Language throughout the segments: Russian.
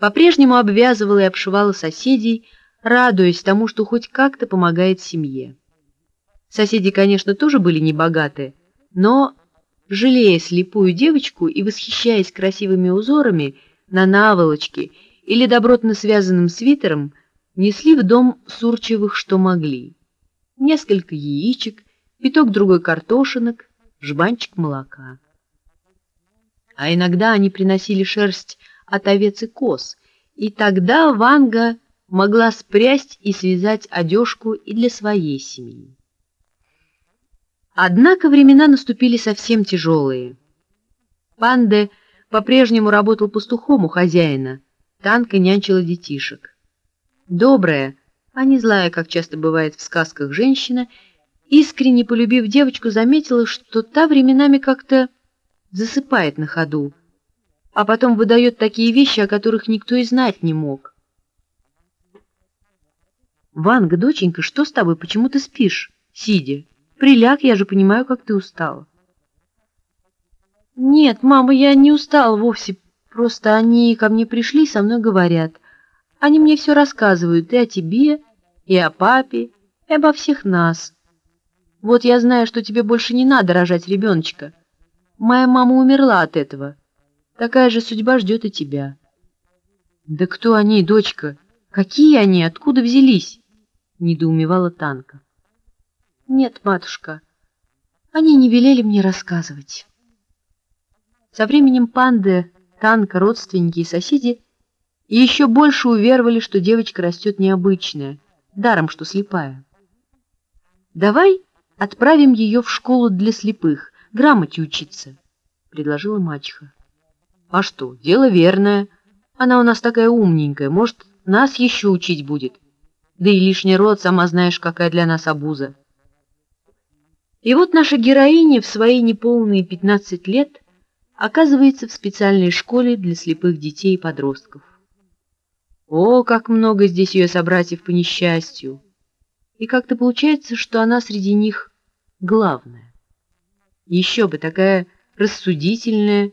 по-прежнему обвязывала и обшивала соседей, радуясь тому, что хоть как-то помогает семье. Соседи, конечно, тоже были небогатые, но, жалея слепую девочку и восхищаясь красивыми узорами на наволочке или добротно связанным свитером, несли в дом Сурчевых что могли. Несколько яичек, пяток другой картошинок, жбанчик молока. А иногда они приносили шерсть от овец и коз, и тогда Ванга могла спрясть и связать одежку и для своей семьи. Однако времена наступили совсем тяжелые. Панде по-прежнему работал пастухом у хозяина, Танка нянчила детишек. Добрая, а не злая, как часто бывает в сказках, женщина, искренне полюбив девочку, заметила, что та временами как-то засыпает на ходу, а потом выдает такие вещи, о которых никто и знать не мог. «Ванга, доченька, что с тобой? Почему ты спишь, сидя? Приляг, я же понимаю, как ты устала». «Нет, мама, я не устала вовсе, просто они ко мне пришли со мной говорят. Они мне все рассказывают и о тебе, и о папе, и обо всех нас. Вот я знаю, что тебе больше не надо рожать ребеночка. Моя мама умерла от этого. Такая же судьба ждет и тебя». «Да кто они, дочка? Какие они? Откуда взялись?» — недоумевала Танка. «Нет, матушка, они не велели мне рассказывать». Со временем панды, Танка, родственники и соседи еще больше уверовали, что девочка растет необычная, даром что слепая. «Давай отправим ее в школу для слепых, грамоте учиться», — предложила мачеха. «А что, дело верное. Она у нас такая умненькая, может, нас еще учить будет». Да и лишний род, сама знаешь, какая для нас обуза. И вот наша героиня в свои неполные 15 лет оказывается в специальной школе для слепых детей и подростков. О, как много здесь ее собратьев по несчастью! И как-то получается, что она среди них главная. Еще бы такая рассудительная,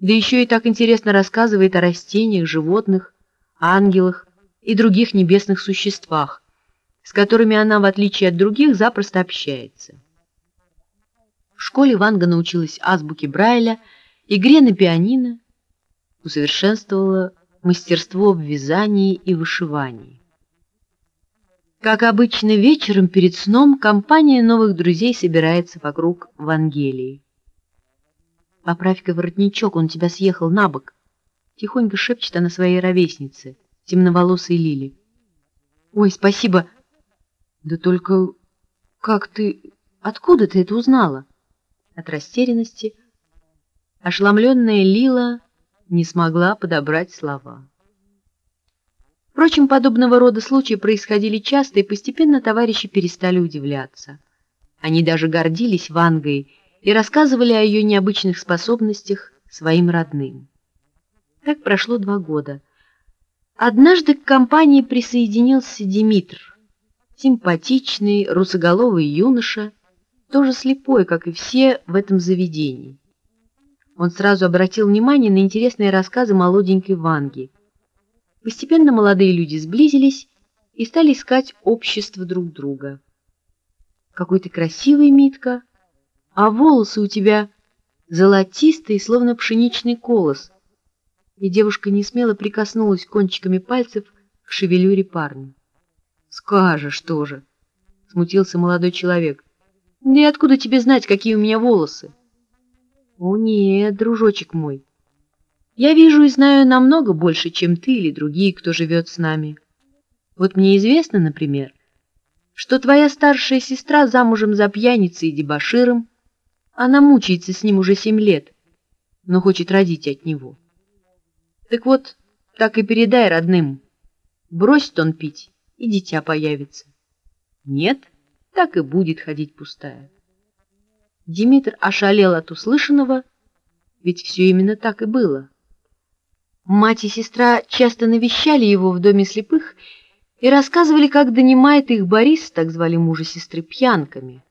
да еще и так интересно рассказывает о растениях, животных, ангелах, и других небесных существах, с которыми она, в отличие от других, запросто общается. В школе Ванга научилась азбуке Брайля, игре на пианино, усовершенствовала мастерство в вязании и вышивании. Как обычно вечером перед сном компания новых друзей собирается вокруг Вангелии. «Поправь-ка воротничок, он тебя съехал на бок», — тихонько шепчет она своей ровеснице — темноволосой Лили. «Ой, спасибо! Да только как ты... Откуда ты это узнала?» От растерянности ошеломленная Лила не смогла подобрать слова. Впрочем, подобного рода случаи происходили часто, и постепенно товарищи перестали удивляться. Они даже гордились Вангой и рассказывали о ее необычных способностях своим родным. Так прошло два года — Однажды к компании присоединился Димитр, симпатичный, русоголовый юноша, тоже слепой, как и все в этом заведении. Он сразу обратил внимание на интересные рассказы молоденькой Ванги. Постепенно молодые люди сблизились и стали искать общество друг друга. «Какой ты красивый, Митка! А волосы у тебя золотистые, словно пшеничный колос», и девушка не смело прикоснулась кончиками пальцев к шевелюре парня. «Скажешь тоже!» — смутился молодой человек. «Да и откуда тебе знать, какие у меня волосы?» «О нет, дружочек мой, я вижу и знаю намного больше, чем ты или другие, кто живет с нами. Вот мне известно, например, что твоя старшая сестра замужем за пьяницей и дебоширом, она мучается с ним уже семь лет, но хочет родить от него. Так вот, так и передай родным. Бросит он пить, и дитя появится. Нет, так и будет ходить пустая. Димитр ошалел от услышанного, ведь все именно так и было. Мать и сестра часто навещали его в доме слепых и рассказывали, как донимает их Борис, так звали мужа сестры, пьянками.